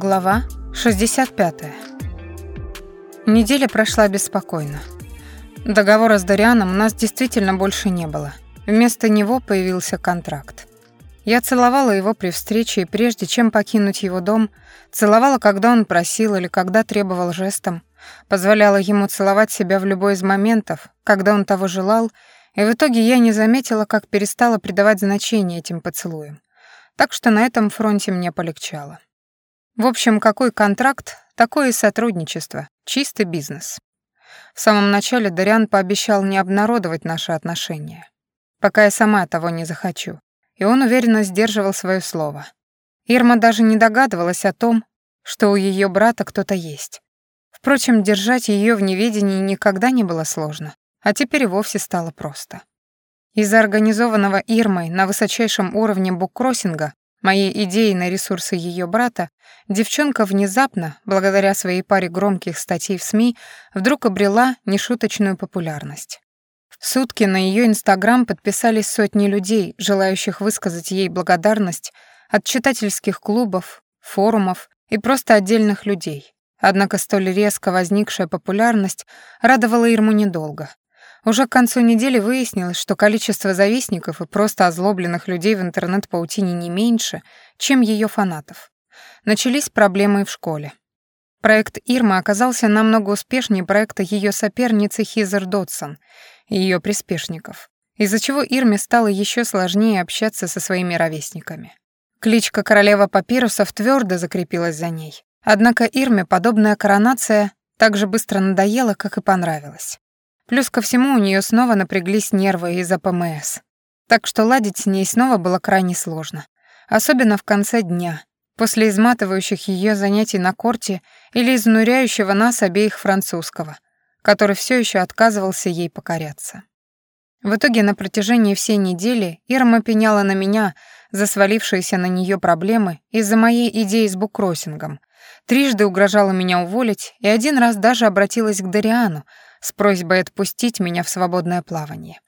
Глава 65. Неделя прошла беспокойно. Договора с Дарианом у нас действительно больше не было. Вместо него появился контракт. Я целовала его при встрече, и прежде чем покинуть его дом, целовала, когда он просил или когда требовал жестом, позволяла ему целовать себя в любой из моментов, когда он того желал, и в итоге я не заметила, как перестала придавать значение этим поцелуям. Так что на этом фронте мне полегчало. В общем, какой контракт, такое и сотрудничество, чистый бизнес. В самом начале Дариан пообещал не обнародовать наши отношения, пока я сама того не захочу, и он уверенно сдерживал свое слово. Ирма даже не догадывалась о том, что у ее брата кто-то есть. Впрочем, держать ее в неведении никогда не было сложно, а теперь и вовсе стало просто. Из-за организованного Ирмой на высочайшем уровне буккроссинга моей идеей на ресурсы ее брата, девчонка внезапно, благодаря своей паре громких статей в СМИ, вдруг обрела нешуточную популярность. В сутки на ее Инстаграм подписались сотни людей, желающих высказать ей благодарность от читательских клубов, форумов и просто отдельных людей. Однако столь резко возникшая популярность радовала Ирму недолго. Уже к концу недели выяснилось, что количество завистников и просто озлобленных людей в интернет-паутине не меньше, чем ее фанатов. Начались проблемы в школе. Проект Ирма оказался намного успешнее проекта ее соперницы Хизер Дотсон и ее приспешников, из-за чего Ирме стало еще сложнее общаться со своими ровесниками. Кличка королева папирусов твердо закрепилась за ней. Однако Ирме подобная коронация так же быстро надоела, как и понравилась. Плюс ко всему у нее снова напряглись нервы из-за ПМС. Так что ладить с ней снова было крайне сложно. Особенно в конце дня, после изматывающих ее занятий на корте или изнуряющего нас обеих французского, который все еще отказывался ей покоряться. В итоге на протяжении всей недели Ирма пеняла на меня за свалившиеся на нее проблемы из-за моей идеи с буккроссингом, трижды угрожала меня уволить и один раз даже обратилась к Дариану, с просьбой отпустить меня в свободное плавание.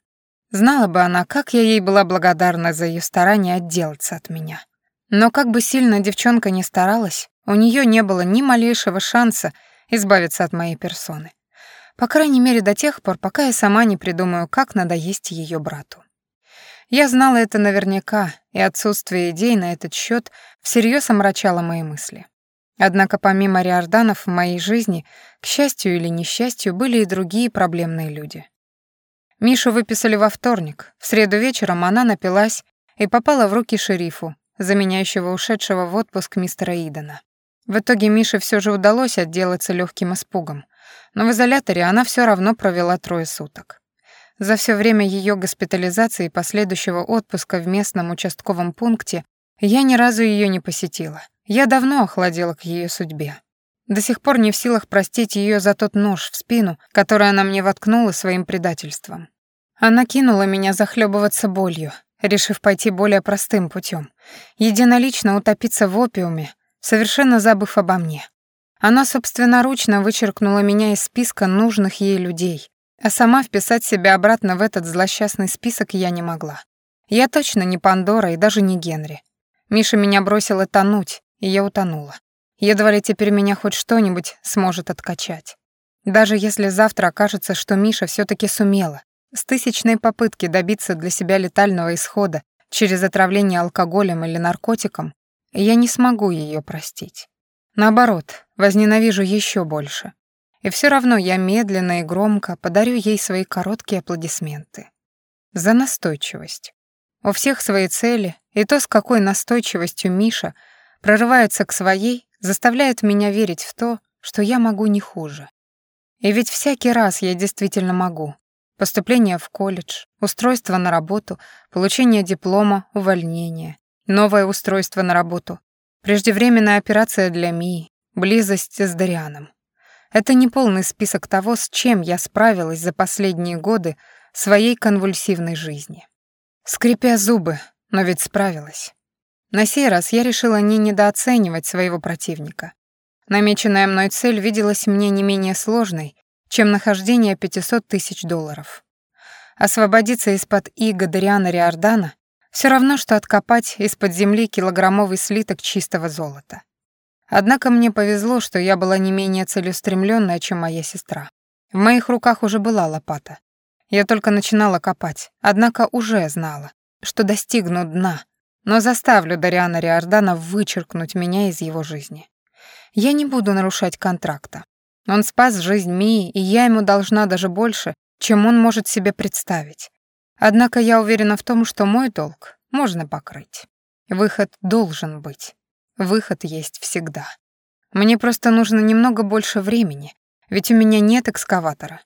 Знала бы она, как я ей была благодарна за ее старание отделаться от меня. Но как бы сильно девчонка ни старалась, у нее не было ни малейшего шанса избавиться от моей персоны. По крайней мере, до тех пор, пока я сама не придумаю, как надоесть ее брату. Я знала это наверняка, и отсутствие идей на этот счет всерьез омрачало мои мысли. Однако помимо Риорданов в моей жизни, к счастью или несчастью, были и другие проблемные люди. Мишу выписали во вторник. В среду вечером она напилась и попала в руки шерифу, заменяющего ушедшего в отпуск мистера Идена. В итоге Мише все же удалось отделаться легким испугом, но в изоляторе она все равно провела трое суток. За все время ее госпитализации и последующего отпуска в местном участковом пункте я ни разу ее не посетила. Я давно охладела к ее судьбе. До сих пор не в силах простить ее за тот нож в спину, который она мне воткнула своим предательством. Она кинула меня захлебываться болью, решив пойти более простым путем, единолично утопиться в опиуме, совершенно забыв обо мне. Она собственноручно вычеркнула меня из списка нужных ей людей, а сама вписать себя обратно в этот злосчастный список я не могла. Я точно не Пандора и даже не Генри. Миша меня бросила тонуть, и я утонула. Едва ли теперь меня хоть что-нибудь сможет откачать. Даже если завтра окажется, что Миша все таки сумела с тысячной попытки добиться для себя летального исхода через отравление алкоголем или наркотиком, я не смогу ее простить. Наоборот, возненавижу еще больше. И все равно я медленно и громко подарю ей свои короткие аплодисменты. За настойчивость. У всех свои цели, и то, с какой настойчивостью Миша — прорывается к своей, заставляет меня верить в то, что я могу не хуже. И ведь всякий раз я действительно могу. Поступление в колледж, устройство на работу, получение диплома, увольнение, новое устройство на работу, преждевременная операция для Мии, близость с Дарианом. Это не полный список того, с чем я справилась за последние годы своей конвульсивной жизни. Скрипя зубы, но ведь справилась. На сей раз я решила не недооценивать своего противника. Намеченная мной цель виделась мне не менее сложной, чем нахождение 500 тысяч долларов. Освободиться из-под иго Дариана Риордана все равно, что откопать из-под земли килограммовый слиток чистого золота. Однако мне повезло, что я была не менее целеустремленная, чем моя сестра. В моих руках уже была лопата. Я только начинала копать, однако уже знала, что достигну дна, но заставлю Дариана Риордана вычеркнуть меня из его жизни. Я не буду нарушать контракта. Он спас жизнь Мии, и я ему должна даже больше, чем он может себе представить. Однако я уверена в том, что мой долг можно покрыть. Выход должен быть. Выход есть всегда. Мне просто нужно немного больше времени, ведь у меня нет экскаватора,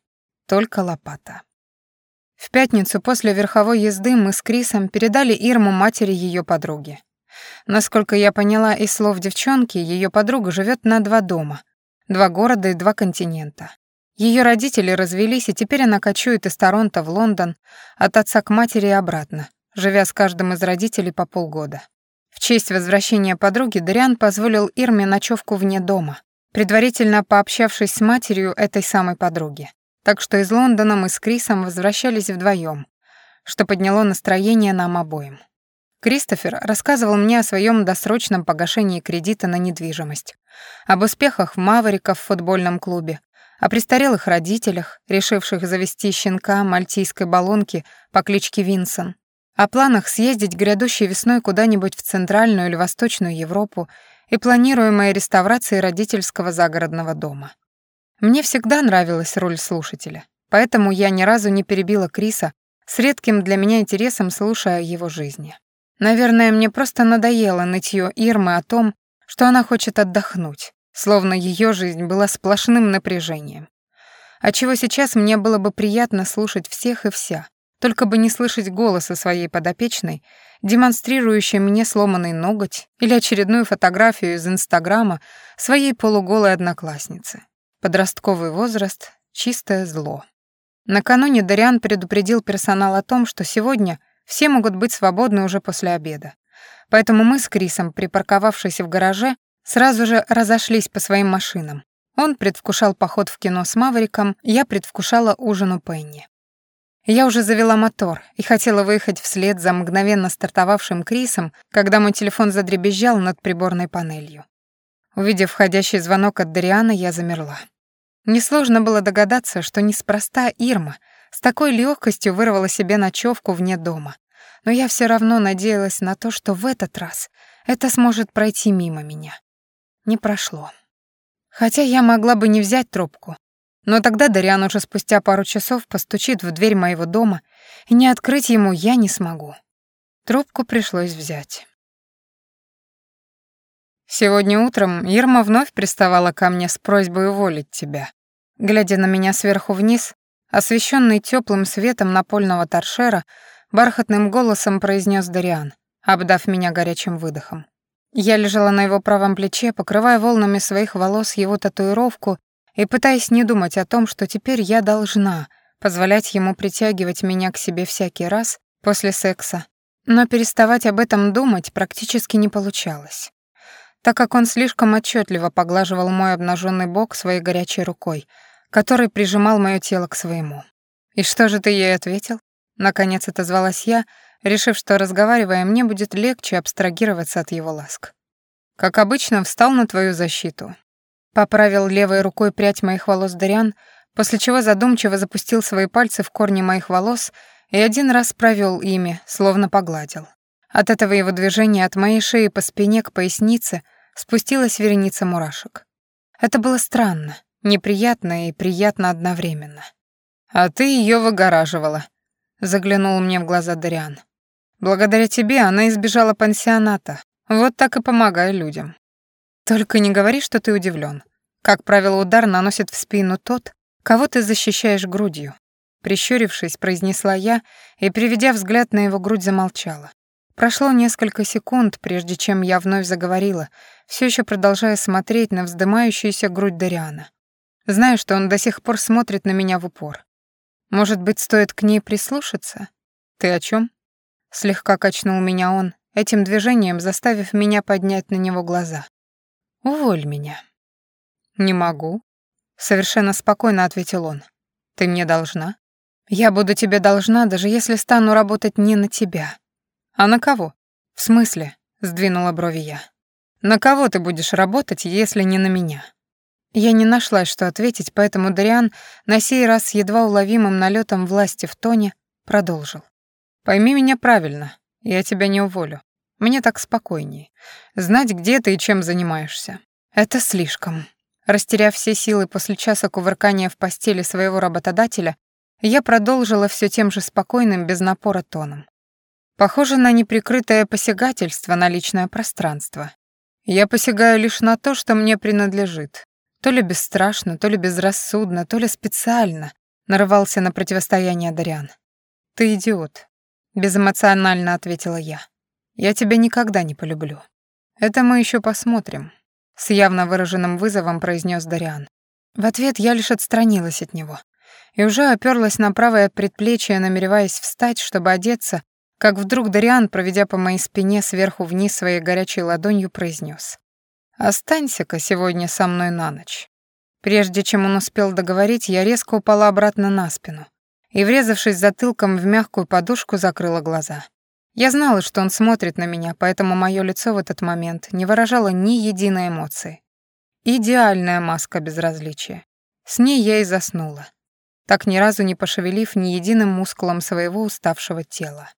только лопата. В пятницу после верховой езды мы с Крисом передали Ирму матери ее подруги. Насколько я поняла из слов девчонки, ее подруга живет на два дома, два города и два континента. Ее родители развелись, и теперь она кочует из Торонто в Лондон, от отца к матери и обратно, живя с каждым из родителей по полгода. В честь возвращения подруги Дариан позволил Ирме ночевку вне дома, предварительно пообщавшись с матерью этой самой подруги. Так что из Лондона мы с Крисом возвращались вдвоем, что подняло настроение нам обоим. Кристофер рассказывал мне о своем досрочном погашении кредита на недвижимость, об успехах в Маверика в футбольном клубе, о престарелых родителях, решивших завести щенка мальтийской баллонки по кличке Винсон, о планах съездить грядущей весной куда-нибудь в Центральную или Восточную Европу и планируемой реставрации родительского загородного дома. Мне всегда нравилась роль слушателя, поэтому я ни разу не перебила Криса с редким для меня интересом слушая его жизни. Наверное, мне просто надоело нытье Ирмы о том, что она хочет отдохнуть, словно ее жизнь была сплошным напряжением. А чего сейчас мне было бы приятно слушать всех и вся, только бы не слышать голоса своей подопечной, демонстрирующей мне сломанный ноготь или очередную фотографию из Инстаграма своей полуголой одноклассницы. Подростковый возраст — чистое зло. Накануне Дариан предупредил персонал о том, что сегодня все могут быть свободны уже после обеда. Поэтому мы с Крисом, припарковавшись в гараже, сразу же разошлись по своим машинам. Он предвкушал поход в кино с Мавриком, я предвкушала ужин у Пенни. Я уже завела мотор и хотела выехать вслед за мгновенно стартовавшим Крисом, когда мой телефон задребезжал над приборной панелью. Увидев входящий звонок от Дариана, я замерла. Несложно было догадаться, что неспроста Ирма с такой легкостью вырвала себе ночевку вне дома. Но я все равно надеялась на то, что в этот раз это сможет пройти мимо меня. Не прошло. Хотя я могла бы не взять трубку. Но тогда Дариан уже спустя пару часов постучит в дверь моего дома, и не открыть ему я не смогу. Трубку пришлось взять. Сегодня утром Ирма вновь приставала ко мне с просьбой уволить тебя. Глядя на меня сверху вниз, освещенный теплым светом напольного торшера, бархатным голосом произнес Дариан, обдав меня горячим выдохом. Я лежала на его правом плече, покрывая волнами своих волос его татуировку и пытаясь не думать о том, что теперь я должна позволять ему притягивать меня к себе всякий раз после секса, но переставать об этом думать практически не получалось так как он слишком отчетливо поглаживал мой обнаженный бок своей горячей рукой, который прижимал мое тело к своему. «И что же ты ей ответил?» Наконец отозвалась я, решив, что, разговаривая, мне будет легче абстрагироваться от его ласк. «Как обычно, встал на твою защиту». Поправил левой рукой прядь моих волос Дариан, после чего задумчиво запустил свои пальцы в корни моих волос и один раз провел ими, словно погладил. От этого его движения от моей шеи по спине к пояснице — спустилась вереница мурашек. Это было странно, неприятно и приятно одновременно. «А ты ее выгораживала», — заглянул мне в глаза Дариан. «Благодаря тебе она избежала пансионата. Вот так и помогай людям. Только не говори, что ты удивлен. Как правило, удар наносит в спину тот, кого ты защищаешь грудью». Прищурившись, произнесла я и, приведя взгляд на его грудь, замолчала. Прошло несколько секунд, прежде чем я вновь заговорила, все еще продолжая смотреть на вздымающуюся грудь Дариана. Знаю, что он до сих пор смотрит на меня в упор. Может быть, стоит к ней прислушаться? Ты о чем? Слегка качнул меня он, этим движением заставив меня поднять на него глаза. Уволь меня. Не могу. Совершенно спокойно ответил он. Ты мне должна. Я буду тебе должна, даже если стану работать не на тебя. «А на кого?» «В смысле?» — сдвинула брови я. На кого ты будешь работать, если не на меня?» Я не нашла, что ответить, поэтому Дариан на сей раз с едва уловимым налетом власти в тоне продолжил. «Пойми меня правильно, я тебя не уволю. Мне так спокойнее. Знать, где ты и чем занимаешься. Это слишком». Растеряв все силы после часа кувыркания в постели своего работодателя, я продолжила все тем же спокойным, без напора тоном. Похоже на неприкрытое посягательство на личное пространство. Я посягаю лишь на то, что мне принадлежит. То ли бесстрашно, то ли безрассудно, то ли специально нарывался на противостояние Дариан. «Ты идиот», — безэмоционально ответила я. «Я тебя никогда не полюблю». «Это мы еще посмотрим», — с явно выраженным вызовом произнес Дариан. В ответ я лишь отстранилась от него и уже оперлась на правое предплечье, намереваясь встать, чтобы одеться, как вдруг Дариан, проведя по моей спине сверху вниз своей горячей ладонью, произнес: «Останься-ка сегодня со мной на ночь». Прежде чем он успел договорить, я резко упала обратно на спину и, врезавшись затылком в мягкую подушку, закрыла глаза. Я знала, что он смотрит на меня, поэтому мое лицо в этот момент не выражало ни единой эмоции. Идеальная маска безразличия. С ней я и заснула, так ни разу не пошевелив ни единым мускулом своего уставшего тела.